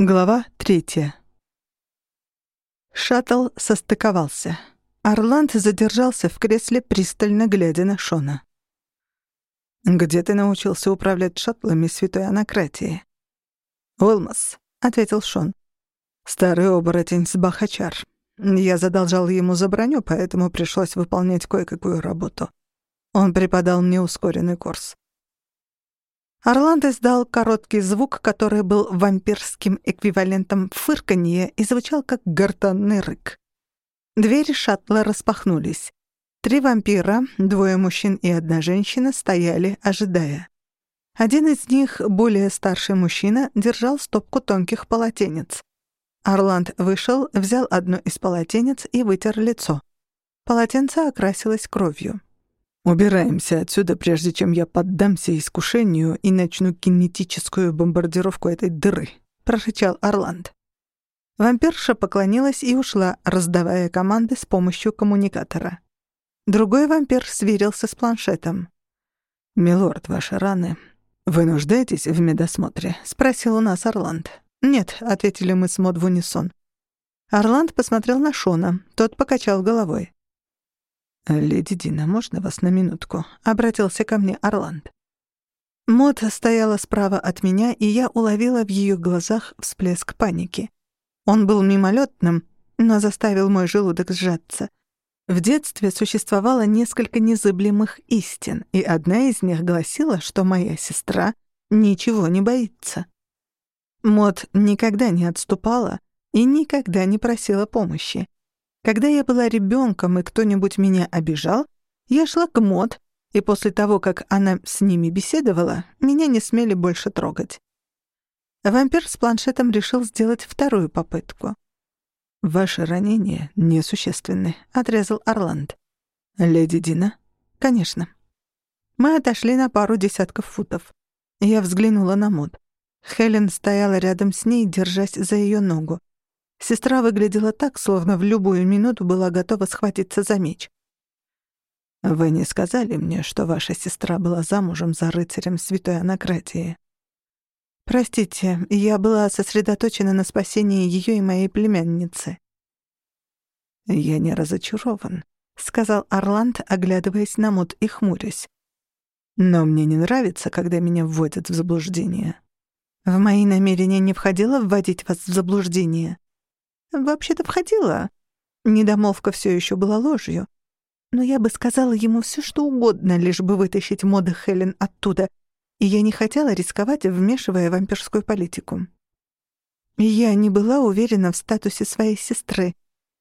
Глава третья. Шаттл состыковался. Орланд задержался в кресле, пристально глядя на Шона. «Где ты научился управлять шаттлами святой анакратии?» «Уилмас», — ответил Шон. «Старый оборотень с Бахачар. Я задолжал ему за броню, поэтому пришлось выполнять кое-какую работу. Он преподал мне ускоренный курс. Орланд издал короткий звук, который был вампирским эквивалентом фырканья и звучал как гортанный рык. Двери шаттла распахнулись. Три вампира, двое мужчин и одна женщина, стояли, ожидая. Один из них, более старший мужчина, держал стопку тонких полотенец. Орланд вышел, взял одно из полотенец и вытер лицо. Полотенце окрасилось кровью. Убираемся отсюда, прежде чем я поддамся искушению и начну кинетическую бомбардировку этой дыры», — прорычал Орланд. Вампирша поклонилась и ушла, раздавая команды с помощью коммуникатора. Другой вампир сверился с планшетом. «Милорд, ваши раны. Вы нуждаетесь в медосмотре?» — спросил у нас Орланд. «Нет», — ответили мы с Мод в унисон. Орланд посмотрел на Шона, тот покачал головой. «Леди Дина, можно вас на минутку?» — обратился ко мне Орланд. Мод стояла справа от меня, и я уловила в ее глазах всплеск паники. Он был мимолетным, но заставил мой желудок сжаться. В детстве существовало несколько незыблемых истин, и одна из них гласила, что моя сестра ничего не боится. Мод никогда не отступала и никогда не просила помощи. Когда я была ребенком и кто-нибудь меня обижал, я шла к Мод, и после того, как она с ними беседовала, меня не смели больше трогать. Вампир с планшетом решил сделать вторую попытку. «Ваши ранения несущественны», — отрезал Орланд. «Леди Дина?» «Конечно». Мы отошли на пару десятков футов. Я взглянула на Мод. Хелен стояла рядом с ней, держась за ее ногу. Сестра выглядела так, словно в любую минуту была готова схватиться за меч. «Вы не сказали мне, что ваша сестра была замужем за рыцарем святой анакратии?» «Простите, я была сосредоточена на спасении ее и моей племянницы». «Я не разочарован», — сказал Орланд, оглядываясь на Мут и хмурясь. «Но мне не нравится, когда меня вводят в заблуждение». «В мои намерения не входило вводить вас в заблуждение», Вообще-то входила. Недомолвка все еще была ложью. Но я бы сказала ему все, что угодно, лишь бы вытащить моды Хелен оттуда, и я не хотела рисковать, вмешивая вампирскую политику. Я не была уверена в статусе своей сестры.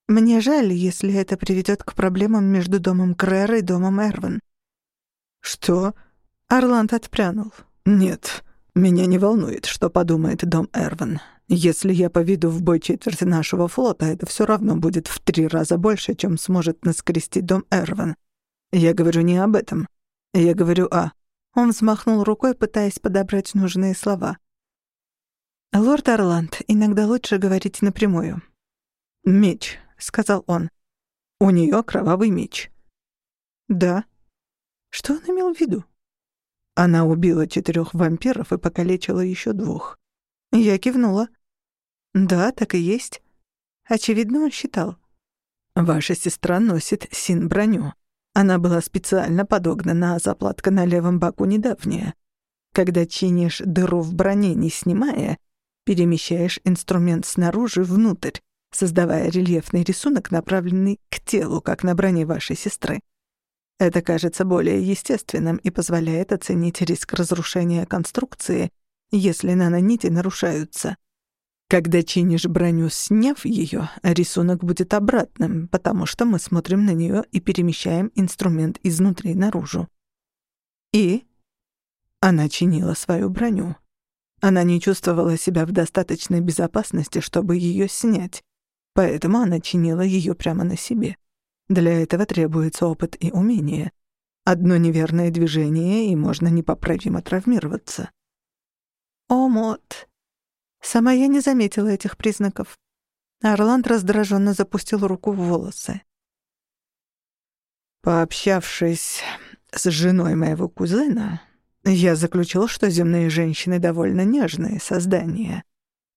Мне жаль, если это приведет к проблемам между домом Крэра и домом Эрван. «Что?» — Орланд отпрянул. «Нет, меня не волнует, что подумает дом Эрван. Если я поведу в бой четверть нашего флота, это все равно будет в три раза больше, чем сможет наскрести дом Эрван. Я говорю не об этом. Я говорю о... Он взмахнул рукой, пытаясь подобрать нужные слова. «Лорд Орланд, иногда лучше говорить напрямую». «Меч», — сказал он. «У нее кровавый меч». «Да». Что он имел в виду? Она убила четырех вампиров и покалечила еще двух. Я кивнула. Да, так и есть. Очевидно, он считал. Ваша сестра носит син-броню. Она была специально подогнана, а заплатка на левом боку недавняя. Когда чинишь дыру в броне, не снимая, перемещаешь инструмент снаружи внутрь, создавая рельефный рисунок, направленный к телу, как на броне вашей сестры. Это кажется более естественным и позволяет оценить риск разрушения конструкции, если нанонити нарушаются. Когда чинишь броню, сняв ее, рисунок будет обратным, потому что мы смотрим на нее и перемещаем инструмент изнутри наружу. И она чинила свою броню. Она не чувствовала себя в достаточной безопасности, чтобы ее снять, поэтому она чинила ее прямо на себе. Для этого требуется опыт и умение. Одно неверное движение, и можно непоправимо травмироваться. О, Мот, Сама я не заметила этих признаков. Орланд раздраженно запустил руку в волосы. Пообщавшись с женой моего кузена, я заключил, что земные женщины довольно нежные создания.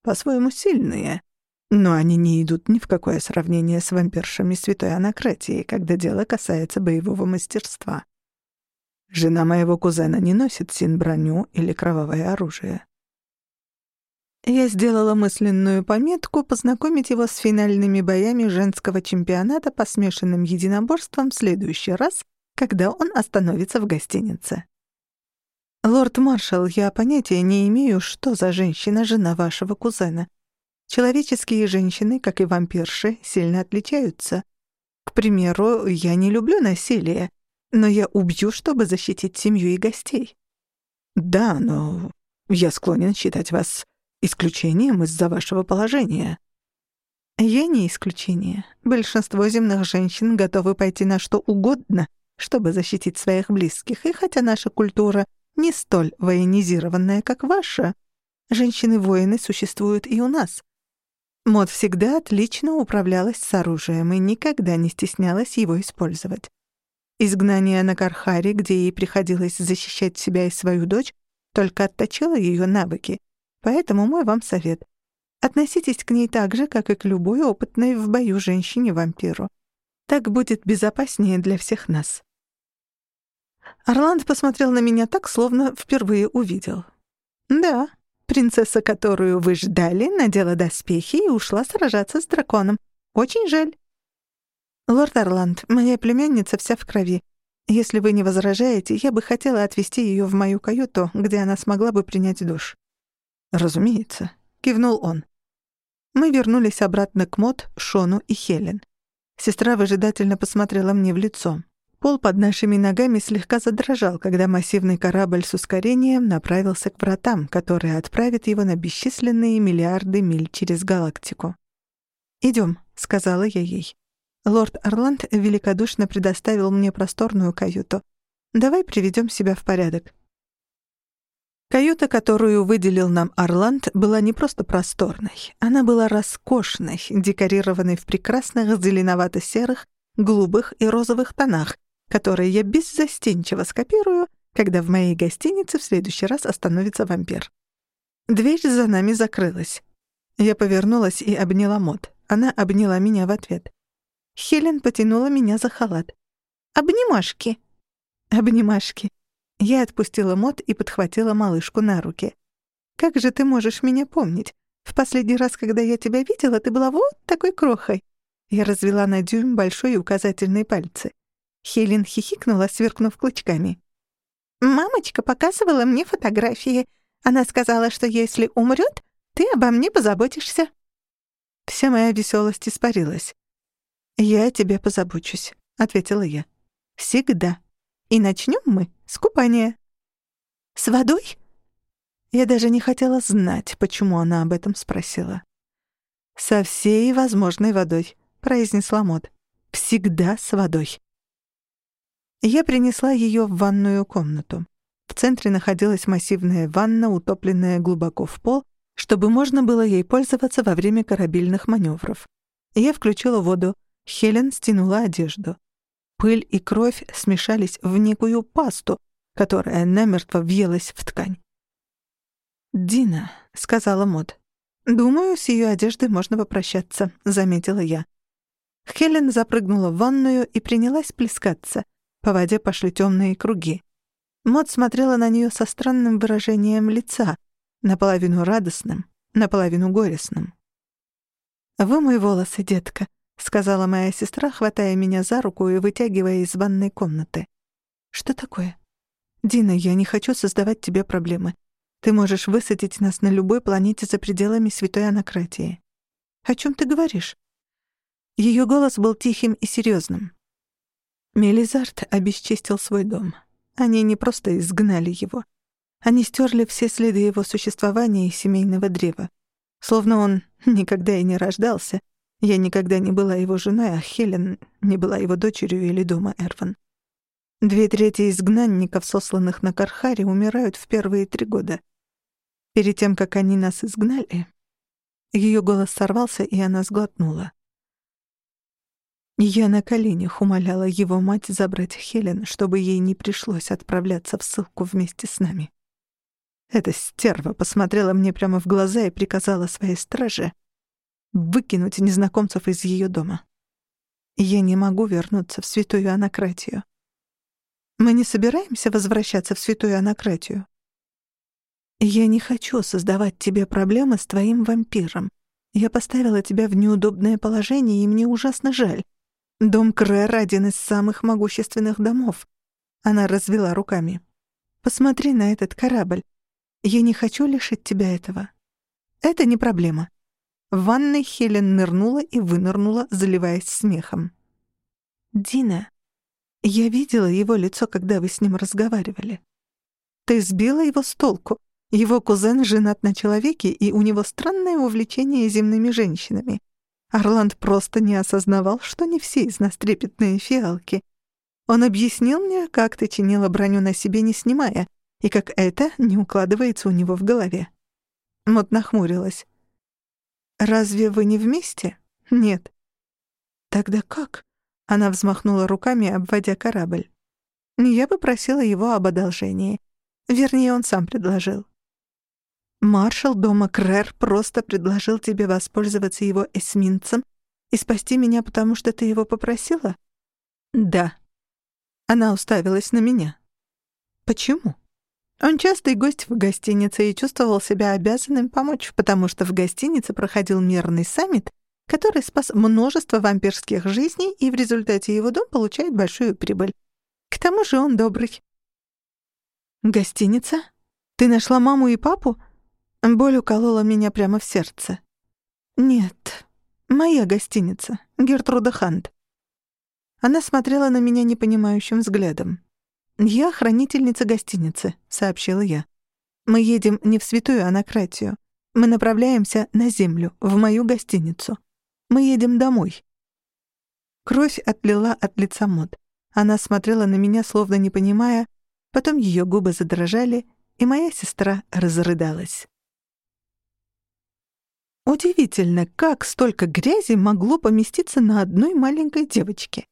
по-своему сильные, но они не идут ни в какое сравнение с вампиршами святой анакратии, когда дело касается боевого мастерства. Жена моего кузена не носит син-броню или кровавое оружие. Я сделала мысленную пометку познакомить его с финальными боями женского чемпионата по смешанным единоборствам в следующий раз, когда он остановится в гостинице. «Лорд-маршал, я понятия не имею, что за женщина жена вашего кузена. Человеческие женщины, как и вампирши, сильно отличаются. К примеру, я не люблю насилие, но я убью, чтобы защитить семью и гостей». «Да, но я склонен считать вас исключением из-за вашего положения». «Я не исключение. Большинство земных женщин готовы пойти на что угодно, чтобы защитить своих близких, и хотя наша культура не столь военизированная, как ваша, женщины-воины существуют и у нас. Мод всегда отлично управлялась с оружием и никогда не стеснялась его использовать. Изгнание на Кархаре, где ей приходилось защищать себя и свою дочь, только отточило ее навыки, Поэтому мой вам совет. Относитесь к ней так же, как и к любой опытной в бою женщине-вампиру. Так будет безопаснее для всех нас. Орланд посмотрел на меня так, словно впервые увидел. «Да, принцесса, которую вы ждали, надела доспехи и ушла сражаться с драконом. Очень жаль». «Лорд Орланд, моя племянница вся в крови. Если вы не возражаете, я бы хотела отвезти ее в мою каюту, где она смогла бы принять душ». «Разумеется», — кивнул он. Мы вернулись обратно к Мот, Шону и Хелен. Сестра выжидательно посмотрела мне в лицо. Пол под нашими ногами слегка задрожал, когда массивный корабль с ускорением направился к вратам, которые отправят его на бесчисленные миллиарды миль через галактику. «Идём», — сказала я ей. Лорд Орланд великодушно предоставил мне просторную каюту. «Давай приведём себя в порядок». Каюта, которую выделил нам Орланд, была не просто просторной. Она была роскошной, декорированной в прекрасных зеленовато-серых, голубых и розовых тонах, которые я беззастенчиво скопирую, когда в моей гостинице в следующий раз остановится вампир. Дверь за нами закрылась. Я повернулась и обняла Мод. Она обняла меня в ответ. Хелен потянула меня за халат. «Обнимашки!» «Обнимашки!» Я отпустила Мот и подхватила малышку на руки. «Как же ты можешь меня помнить? В последний раз, когда я тебя видела, ты была вот такой крохой». Я развела на дюйм большой и указательные пальцы. Хелен хихикнула, сверкнув клычками. «Мамочка показывала мне фотографии. Она сказала, что если умрет, ты обо мне позаботишься». Вся моя веселость испарилась. «Я о тебе позабочусь», — ответила я. «Всегда. И начнем мы с купания». «С водой?» Я даже не хотела знать, почему она об этом спросила. «Со всей возможной водой», — произнесла Мод. «Всегда с водой». Я принесла ее в ванную комнату. В центре находилась массивная ванна, утопленная глубоко в пол, чтобы можно было ей пользоваться во время корабельных маневров. Я включила воду. Хелен стянула одежду. Пыль и кровь смешались в некую пасту, которая намертво въелась в ткань. «Дина», — сказала Мод. «Думаю, с ее одеждой можно попрощаться», — заметила я. Хелен запрыгнула в ванную и принялась плескаться. По воде пошли темные круги. Мод смотрела на нее со странным выражением лица, наполовину радостным, наполовину горестным. «Вымой волосы, детка», — сказала моя сестра, хватая меня за руку и вытягивая из ванной комнаты. «Что такое?» «Дина, я не хочу создавать тебе проблемы. Ты можешь высадить нас на любой планете за пределами Святой Анакратии». «О чем ты говоришь?» Ее голос был тихим и серьезным. Мелизард обесчистил свой дом. Они не просто изгнали его. Они стерли все следы его существования и семейного древа. Словно он никогда и не рождался, я никогда не была его женой, а Хелен не была его дочерью или дома Эрван. Две трети изгнанников, сосланных на Кархаре, умирают в первые три года. Перед тем, как они нас изгнали, ее голос сорвался, и она сглотнула. Я на коленях умоляла его мать забрать Хелен, чтобы ей не пришлось отправляться в ссылку вместе с нами. Эта стерва посмотрела мне прямо в глаза и приказала своей страже выкинуть незнакомцев из ее дома. Я не могу вернуться в святую анакратию. Мы не собираемся возвращаться в святую анакратию. Я не хочу создавать тебе проблемы с твоим вампиром. Я поставила тебя в неудобное положение, и мне ужасно жаль. Дом Крэр — один из самых могущественных домов. Она развела руками. Посмотри на этот корабль. Я не хочу лишить тебя этого. Это не проблема. В ванной Хелен нырнула и вынырнула, заливаясь смехом. «Дина, я видела его лицо, когда вы с ним разговаривали. Ты сбила его с толку. Его кузен женат на человеке, и у него странное увлечение земными женщинами. Орланд просто не осознавал, что не все из нас трепетные фиалки. Он объяснил мне, как ты чинила броню на себе, не снимая, и как это не укладывается у него в голове. Мот нахмурилась. «Разве вы не вместе?» «Нет». «Тогда как?» Она взмахнула руками, обводя корабль. «Я попросила его об одолжении. Вернее, он сам предложил. Маршал дома Крэр просто предложил тебе воспользоваться его эсминцем и спасти меня, потому что ты его попросила?» «Да». Она уставилась на меня. «Почему?» Он частый гость в гостинице и чувствовал себя обязанным помочь, потому что в гостинице проходил мирный саммит, который спас множество вампирских жизней, и в результате его дом получает большую прибыль. К тому же он добрый. «Гостиница? Ты нашла маму и папу?» Боль уколола меня прямо в сердце. «Нет, моя гостиница, Гертруда Хант». Она смотрела на меня непонимающим взглядом. «Я хранительница гостиницы», — сообщила я. «Мы едем не в святую анакратию. Мы направляемся на землю, в мою гостиницу. Мы едем домой». Кровь отлила от лица Мод. Она смотрела на меня, словно не понимая, потом ее губы задрожали, и моя сестра разрыдалась. Удивительно, как столько грязи могло поместиться на одной маленькой девочке.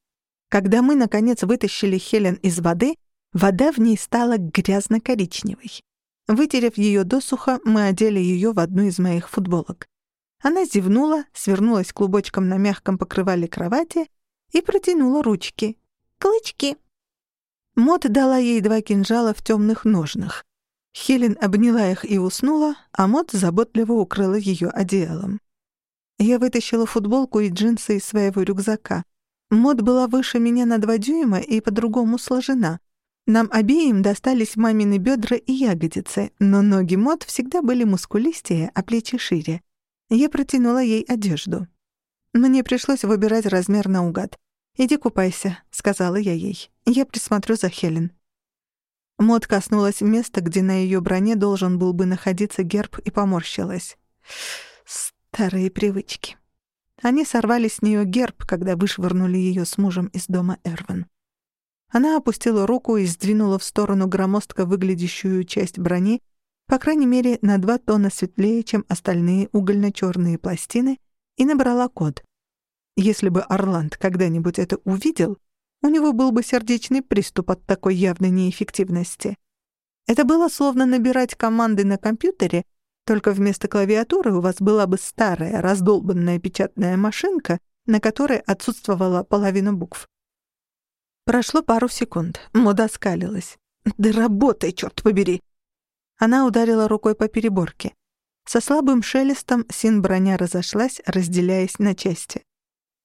Когда мы, наконец, вытащили Хелен из воды, Вода в ней стала грязно-коричневой. Вытерев ее досуха, мы одели ее в одну из моих футболок. Она зевнула, свернулась клубочком на мягком покрывале кровати и протянула ручки. «Клычки!» Мот дала ей два кинжала в темных ножнах. Хелен обняла их и уснула, а Мот заботливо укрыла ее одеялом. Я вытащила футболку и джинсы из своего рюкзака. Мод была выше меня на два дюйма и по-другому сложена. Нам обеим достались мамины бедра и ягодицы, но ноги Мот всегда были мускулистее, а плечи шире. Я протянула ей одежду. Мне пришлось выбирать размер наугад. «Иди купайся», — сказала я ей. «Я присмотрю за Хелен». Мот коснулась места, где на ее броне должен был бы находиться герб, и поморщилась. Старые привычки. Они сорвали с нее герб, когда вышвырнули ее с мужем из дома Эрван. Она опустила руку и сдвинула в сторону громоздко выглядящую часть брони, по крайней мере, на два тона светлее, чем остальные угольно-черные пластины, и набрала код. Если бы Орланд когда-нибудь это увидел, у него был бы сердечный приступ от такой явной неэффективности. Это было словно набирать команды на компьютере, только вместо клавиатуры у вас была бы старая, раздолбанная печатная машинка, на которой отсутствовала половина букв. Прошло пару секунд. Мода скалилась. «Да работай, черт побери!» Она ударила рукой по переборке. Со слабым шелестом син-броня разошлась, разделяясь на части.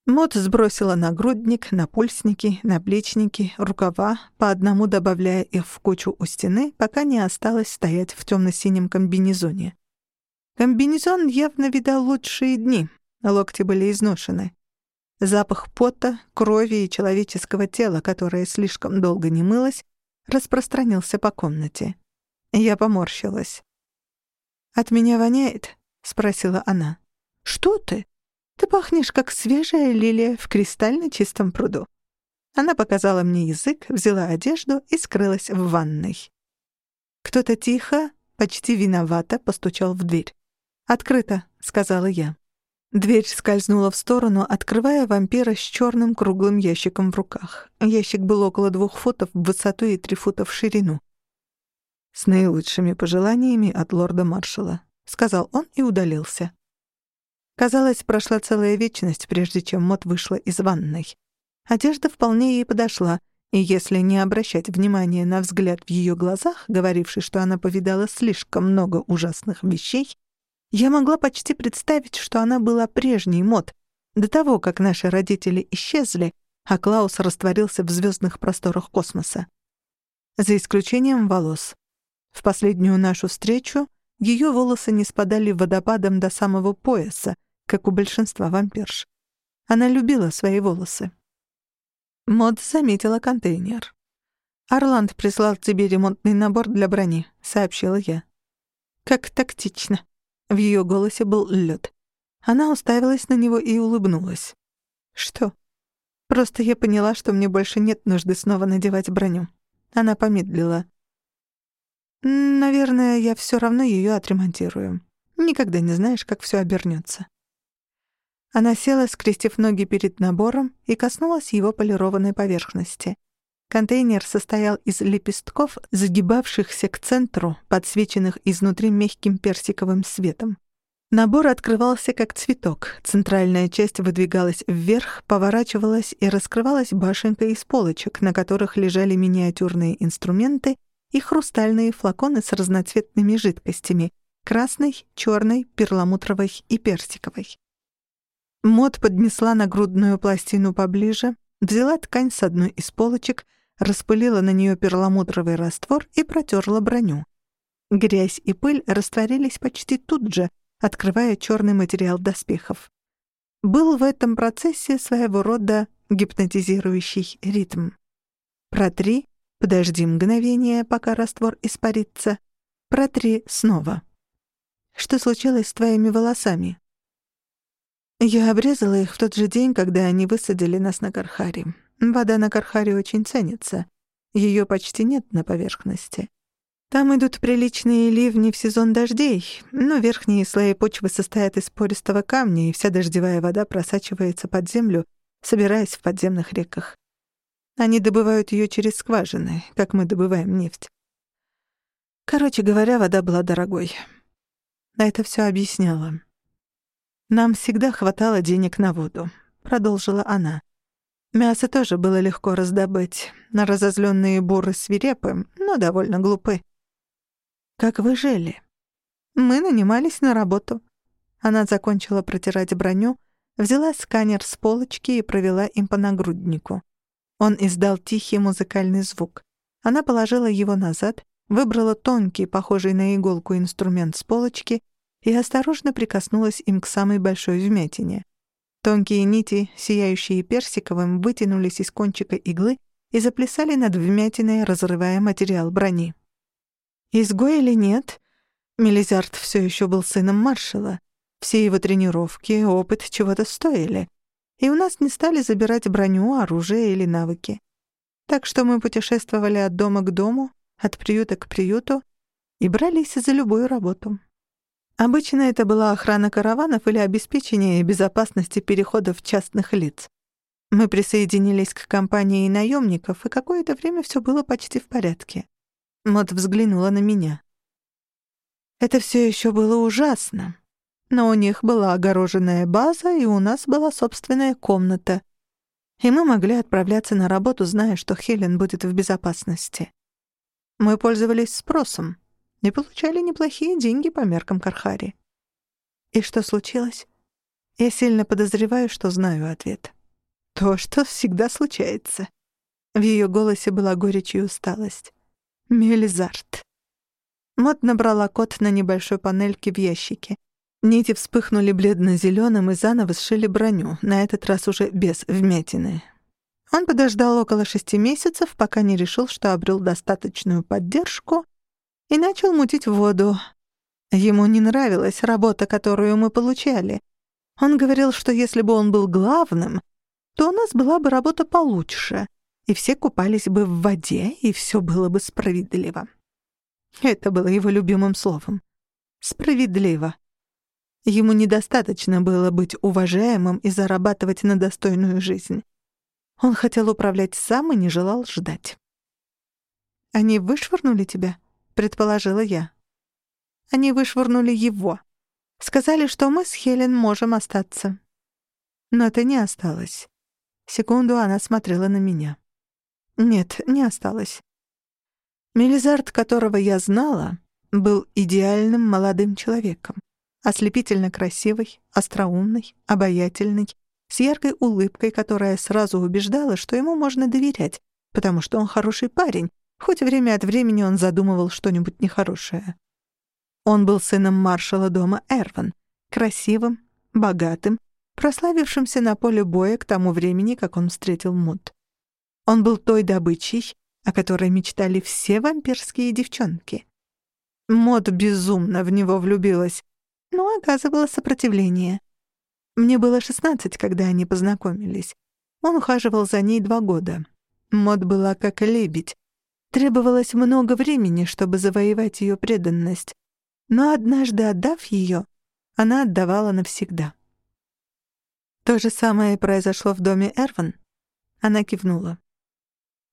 Мод сбросила нагрудник, напульсники, наплечники, рукава, по одному добавляя их в кучу у стены, пока не осталось стоять в темно-синем комбинезоне. Комбинезон явно видал лучшие дни, локти были изношены. Запах пота, крови и человеческого тела, которое слишком долго не мылось, распространился по комнате. Я поморщилась. «От меня воняет?» — спросила она. «Что ты? Ты пахнешь, как свежая лилия в кристально чистом пруду». Она показала мне язык, взяла одежду и скрылась в ванной. Кто-то тихо, почти виновато постучал в дверь. «Открыто», — сказала я. Дверь скользнула в сторону, открывая вампира с черным круглым ящиком в руках. Ящик был около двух футов в высоту и три фута в ширину. «С наилучшими пожеланиями от лорда-маршала», — сказал он и удалился. Казалось, прошла целая вечность, прежде чем Мот вышла из ванной. Одежда вполне ей подошла, и если не обращать внимания на взгляд в ее глазах, говоривший, что она повидала слишком много ужасных вещей, я могла почти представить, что она была прежней Мот, до того, как наши родители исчезли, а Клаус растворился в звездных просторах космоса. За исключением волос. В последнюю нашу встречу ее волосы не спадали водопадом до самого пояса, как у большинства вампирш. Она любила свои волосы. Мод заметила контейнер. «Орланд прислал тебе ремонтный набор для брони», — сообщила я. «Как тактично». В ее голосе был лед. Она уставилась на него и улыбнулась. «Что?» «Просто я поняла, что мне больше нет нужды снова надевать броню». Она помедлила. Наверное, я все равно ее отремонтирую. Никогда не знаешь, как все обернется. Она села, скрестив ноги перед набором, и коснулась его полированной поверхности. Контейнер состоял из лепестков, загибавшихся к центру, подсвеченных изнутри мягким персиковым светом. Набор открывался как цветок. Центральная часть выдвигалась вверх, поворачивалась и раскрывалась башенкой из полочек, на которых лежали миниатюрные инструменты и хрустальные флаконы с разноцветными жидкостями — красной, черной, перламутровой и персиковой. Мод поднесла нагрудную пластину поближе, взяла ткань с одной из полочек, распылила на нее перламутровый раствор и протерла броню. Грязь и пыль растворились почти тут же, открывая черный материал доспехов. Был в этом процессе своего рода гипнотизирующий ритм. Протри, Подожди мгновение, пока раствор испарится. Протри снова. Что случилось с твоими волосами? Я обрезала их в тот же день, когда они высадили нас на Кархаре. Вода на Кархаре очень ценится. Ее почти нет на поверхности. Там идут приличные ливни в сезон дождей, но верхние слои почвы состоят из пористого камня, и вся дождевая вода просачивается под землю, собираясь в подземных реках. Они добывают ее через скважины, как мы добываем нефть. Короче говоря, вода была дорогой. А это все объясняло. «Нам всегда хватало денег на воду», — продолжила она. «Мясо тоже было легко раздобыть. На разозленные буры свирепы, но довольно глупы. Как вы жили?» «Мы нанимались на работу». Она закончила протирать броню, взяла сканер с полочки и провела им по нагруднику. Он издал тихий музыкальный звук. Она положила его назад, выбрала тонкий, похожий на иголку инструмент с полочки и осторожно прикоснулась им к самой большой вмятине. Тонкие нити, сияющие персиковым, вытянулись из кончика иглы и заплясали над вмятиной, разрывая материал брони. Изгой или нет, Мелизард все еще был сыном маршала. Все его тренировки, опыт чего-то стоили и у нас не стали забирать броню, оружие или навыки. Так что мы путешествовали от дома к дому, от приюта к приюту и брались за любую работу. Обычно это была охрана караванов или обеспечение безопасности переходов частных лиц. Мы присоединились к компании наемников, и какое-то время все было почти в порядке. Мот взглянула на меня. Это все еще было ужасно, но у них была огороженная база, и у нас была собственная комната. И мы могли отправляться на работу, зная, что Хелен будет в безопасности. Мы пользовались спросом и получали неплохие деньги по меркам Кархари. И что случилось? Я сильно подозреваю, что знаю ответ. То, что всегда случается. В ее голосе была горечь и усталость. Мелизард. Мот набрала код на небольшой панельке в ящике. Нити вспыхнули бледно-зелёным и заново сшили броню, на этот раз уже без вмятины. Он подождал около шести месяцев, пока не решил, что обрел достаточную поддержку, и начал мутить воду. Ему не нравилась работа, которую мы получали. Он говорил, что если бы он был главным, то у нас была бы работа получше, и все купались бы в воде, и все было бы справедливо. Это было его любимым словом. Справедливо. Ему недостаточно было быть уважаемым и зарабатывать на достойную жизнь. Он хотел управлять сам и не желал ждать. «Они вышвырнули тебя?» — предположила я. Они вышвырнули его. Сказали, что мы с Хелен можем остаться. Но это не осталось. Секунду она смотрела на меня. Нет, не осталось. Мелизард, которого я знала, был идеальным молодым человеком. Ослепительно красивый, остроумный, обаятельный, с яркой улыбкой, которая сразу убеждала, что ему можно доверять, потому что он хороший парень, хоть время от времени он задумывал что-нибудь нехорошее. Он был сыном маршала дома Эрван, красивым, богатым, прославившимся на поле боя к тому времени, как он встретил Муд. Он был той добычей, о которой мечтали все вампирские девчонки. Мод безумно в него влюбилась, но оказывала сопротивление. Мне было шестнадцать, когда они познакомились. Он ухаживал за ней два года. Мод была как лебедь. Требовалось много времени, чтобы завоевать ее преданность. Но однажды отдав ее, она отдавала навсегда. То же самое произошло в доме Эрван. Она кивнула.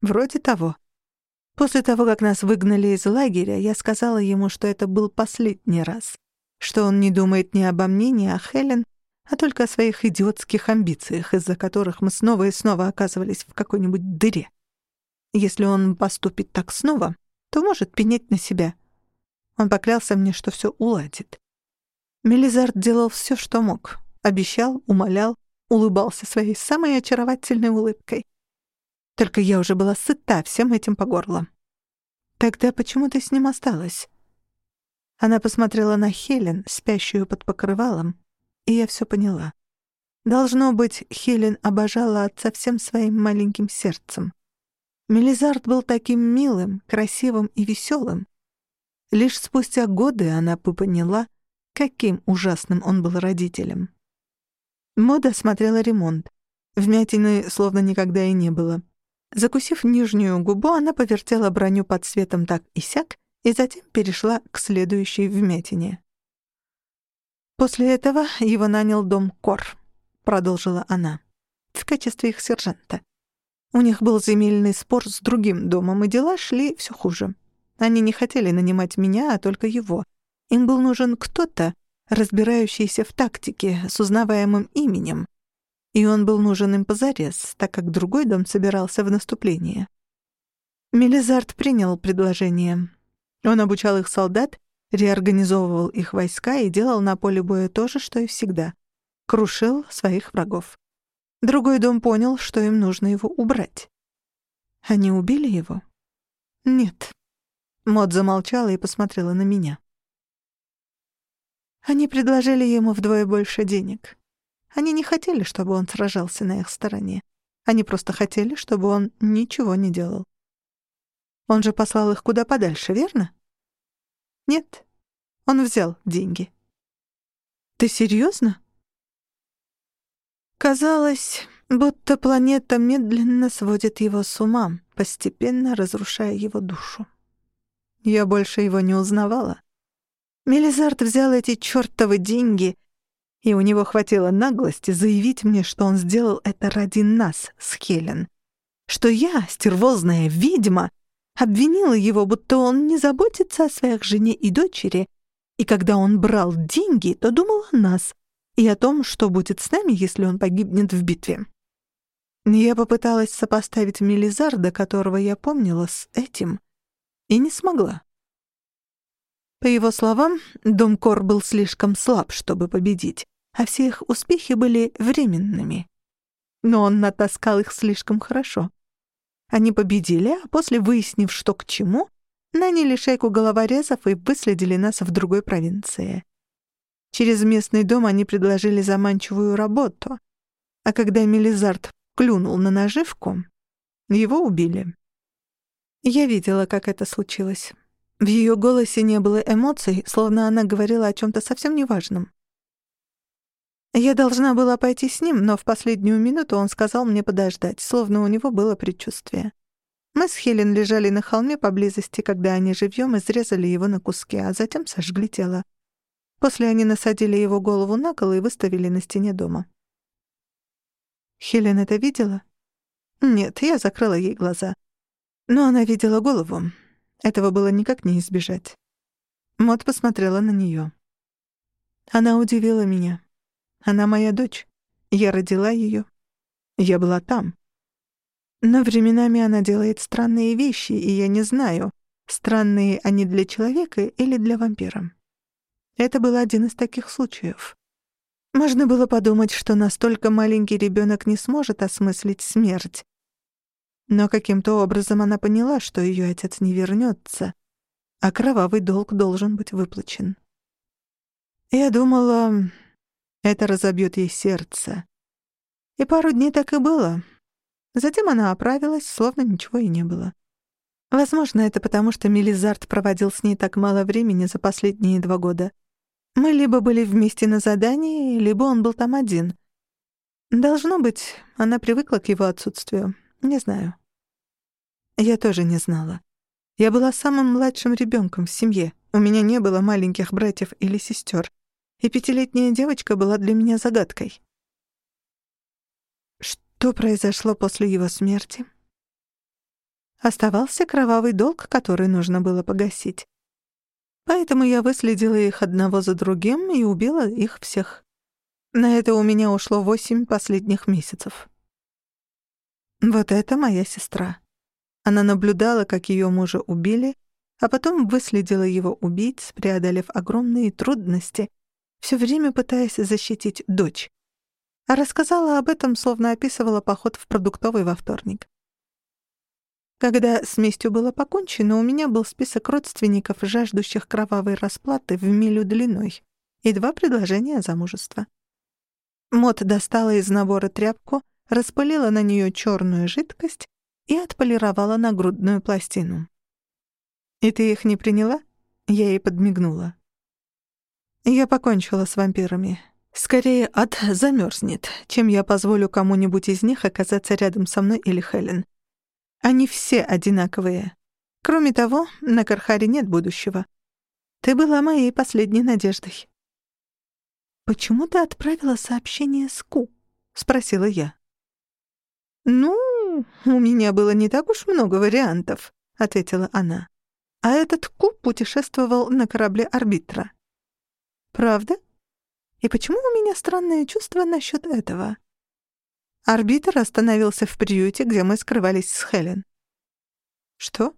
Вроде того. После того, как нас выгнали из лагеря, я сказала ему, что это был последний раз, что он не думает ни обо мне, ни о Хелен, а только о своих идиотских амбициях, из-за которых мы снова и снова оказывались в какой-нибудь дыре. Если он поступит так снова, то может пенять на себя. Он поклялся мне, что все уладит. Мелизард делал все, что мог. Обещал, умолял, улыбался своей самой очаровательной улыбкой. Только я уже была сыта всем этим по горло. «Тогда почему ты с ним осталась?» Она посмотрела на Хелен, спящую под покрывалом, и я все поняла. Должно быть, Хелен обожала отца всем своим маленьким сердцем. Мелизард был таким милым, красивым и веселым. Лишь спустя годы она поняла, каким ужасным он был родителем. Мода смотрела ремонт. Вмятины словно никогда и не было. Закусив нижнюю губу, она повертела броню под светом так и сяк, и затем перешла к следующей вмятине. «После этого его нанял дом Кор», — продолжила она, — «в качестве их сержанта. У них был земельный спор с другим домом, и дела шли все хуже. Они не хотели нанимать меня, а только его. Им был нужен кто-то, разбирающийся в тактике, с узнаваемым именем, и он был нужен им позарез, так как другой дом собирался в наступление. Мелизард принял предложение. Он обучал их солдат, реорганизовывал их войска и делал на поле боя то же, что и всегда. Крушил своих врагов. Другой дом понял, что им нужно его убрать. Они убили его? Нет. Мод замолчала и посмотрела на меня. Они предложили ему вдвое больше денег. Они не хотели, чтобы он сражался на их стороне. Они просто хотели, чтобы он ничего не делал. Он же послал их куда подальше, верно? Нет. Он взял деньги. Ты серьезно? Казалось, будто планета медленно сводит его с ума, постепенно разрушая его душу. Я больше его не узнавала. Мелизард взял эти чёртовы деньги — и у него хватило наглости заявить мне, что он сделал это ради нас с Хелен. Что я, стервозная ведьма, обвинила его, будто он не заботится о своих жене и дочери, и когда он брал деньги, то думал о нас и о том, что будет с нами, если он погибнет в битве. Я попыталась сопоставить Мелизарда, которого я помнила, с этим, и не смогла. По его словам, Дом Кор был слишком слаб, чтобы победить а все их успехи были временными. Но он натаскал их слишком хорошо. Они победили, а после, выяснив, что к чему, наняли шейку головорезов и выследили нас в другой провинции. Через местный дом они предложили заманчивую работу, а когда Мелизард клюнул на наживку, его убили. Я видела, как это случилось. В ее голосе не было эмоций, словно она говорила о чем то совсем неважном. Я должна была пойти с ним, но в последнюю минуту он сказал мне подождать, словно у него было предчувствие. Мы с Хелен лежали на холме поблизости, когда они живьем изрезали его на куски, а затем сожгли тело. После они насадили его голову на кол и выставили на стене дома. Хелен это видела? Нет, я закрыла ей глаза. Но она видела голову. Этого было никак не избежать. Мот посмотрела на неё. Она удивила меня. Она моя дочь. Я родила её. Я была там. Но временами она делает странные вещи, и я не знаю, странные они для человека или для вампира. Это был один из таких случаев. Можно было подумать, что настолько маленький ребенок не сможет осмыслить смерть. Но каким-то образом она поняла, что ее отец не вернется, а кровавый долг должен быть выплачен. Я думала, это разобьет ей сердце. И пару дней так и было. Затем она оправилась, словно ничего и не было. Возможно, это потому, что Мелизард проводил с ней так мало времени за последние два года. Мы либо были вместе на задании, либо он был там один. Должно быть, она привыкла к его отсутствию. Не знаю. Я тоже не знала. Я была самым младшим ребенком в семье. У меня не было маленьких братьев или сестер. И пятилетняя девочка была для меня загадкой. Что произошло после его смерти? Оставался кровавый долг, который нужно было погасить. Поэтому я выследила их одного за другим и убила их всех. На это у меня ушло восемь последних месяцев. Вот это моя сестра. Она наблюдала, как ее мужа убили, а потом выследила его убийц, преодолев огромные трудности, все время пытаясь защитить дочь а рассказала об этом, словно описывала поход в продуктовый во вторник. Когда с местью было покончено, у меня был список родственников, жаждущих кровавой расплаты в милю длиной, и два предложения замужества. Мот достала из набора тряпку, распылила на нее черную жидкость и отполировала нагрудную пластину. «И ты их не приняла?» Я ей подмигнула. «Я покончила с вампирами. Скорее, ад замерзнет, чем я позволю кому-нибудь из них оказаться рядом со мной или Хелен. Они все одинаковые. Кроме того, на Кархаре нет будущего. Ты была моей последней надеждой. «Почему ты отправила сообщение с Ку?» — спросила я. «Ну, у меня было не так уж много вариантов», — ответила она. «А этот Ку путешествовал на корабле «Арбитра». «Правда?» И почему у меня странное чувство насчет этого? Арбитр остановился в приюте, где мы скрывались с Хелен. Что?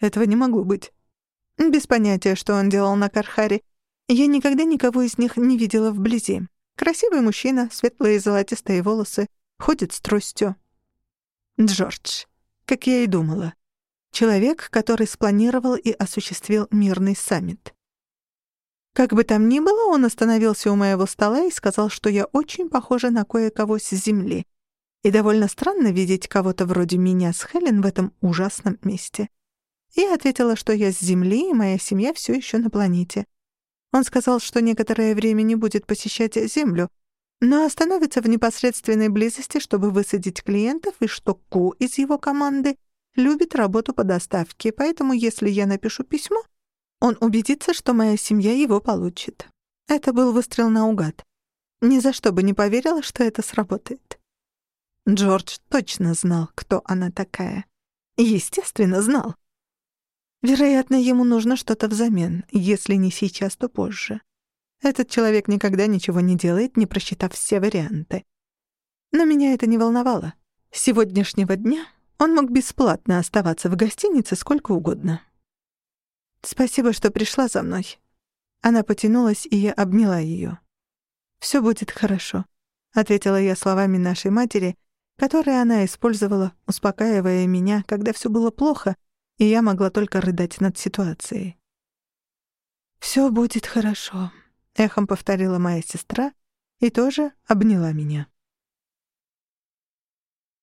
Этого не могло быть. Без понятия, что он делал на Кархаре. Я никогда никого из них не видела вблизи. Красивый мужчина, светлые золотистые волосы, ходит с тростью. Джордж, как я и думала. Человек, который спланировал и осуществил мирный саммит. Как бы там ни было, он остановился у моего стола и сказал, что я очень похожа на кое-кого с Земли. И довольно странно видеть кого-то вроде меня с Хелен в этом ужасном месте. Я ответила, что я с Земли, и моя семья все еще на планете. Он сказал, что некоторое время не будет посещать Землю, но остановится в непосредственной близости, чтобы высадить клиентов, и что Ку из его команды любит работу по доставке, поэтому если я напишу письмо, он убедится, что моя семья его получит. Это был выстрел наугад. Ни за что бы не поверила, что это сработает. Джордж точно знал, кто она такая. Естественно, знал. Вероятно, ему нужно что-то взамен, если не сейчас, то позже. Этот человек никогда ничего не делает, не просчитав все варианты. Но меня это не волновало. С сегодняшнего дня он мог бесплатно оставаться в гостинице сколько угодно. «Спасибо, что пришла за мной». Она потянулась, и я обняла ее. «Всё будет хорошо», — ответила я словами нашей матери, которые она использовала, успокаивая меня, когда всё было плохо, и я могла только рыдать над ситуацией. «Всё будет хорошо», — эхом повторила моя сестра и тоже обняла меня.